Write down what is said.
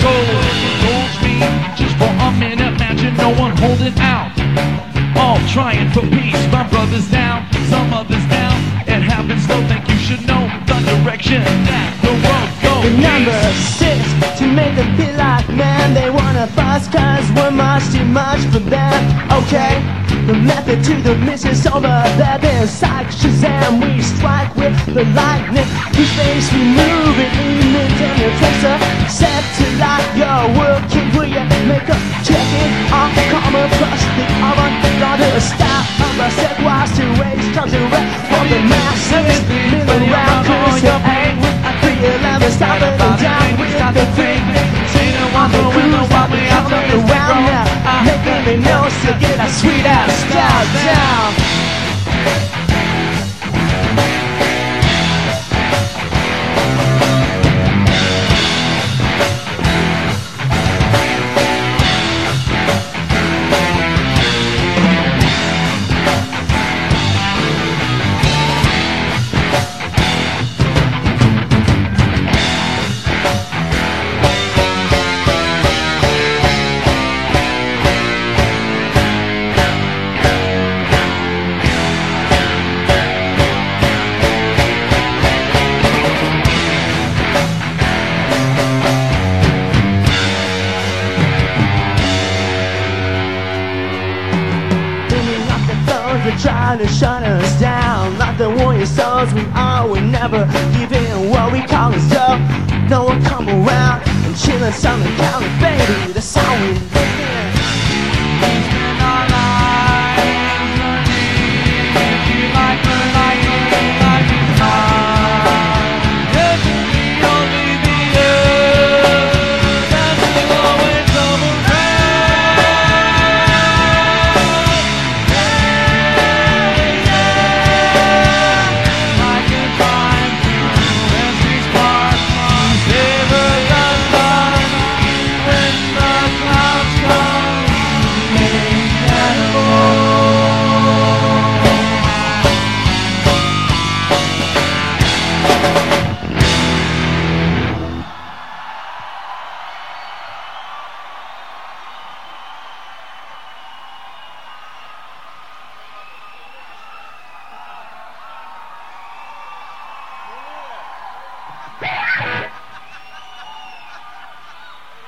soul holds me just for a minute. Imagine no one holding out. All trying for peace. My brother's down, some others down. It happens, don't think you should know the direction that the world goes. The number six to make them feel like man. They wanna bus, cause we're much too much for them. Okay. The method to the missus over there, there's like Shazam. We strike with the lightning, whose face we move it. Plus the avant-garde style of a set wise to raise comes in rap from the masses. Milling around, cause you're angry. I feel I'm stopping down with the thing. On the be coming around now. Making me know to get a sweet ass style down. They're trying to shut us down. Like the warrior souls we are, we never give in what we call us dope. No one come around and chillin' some county, baby. That's how we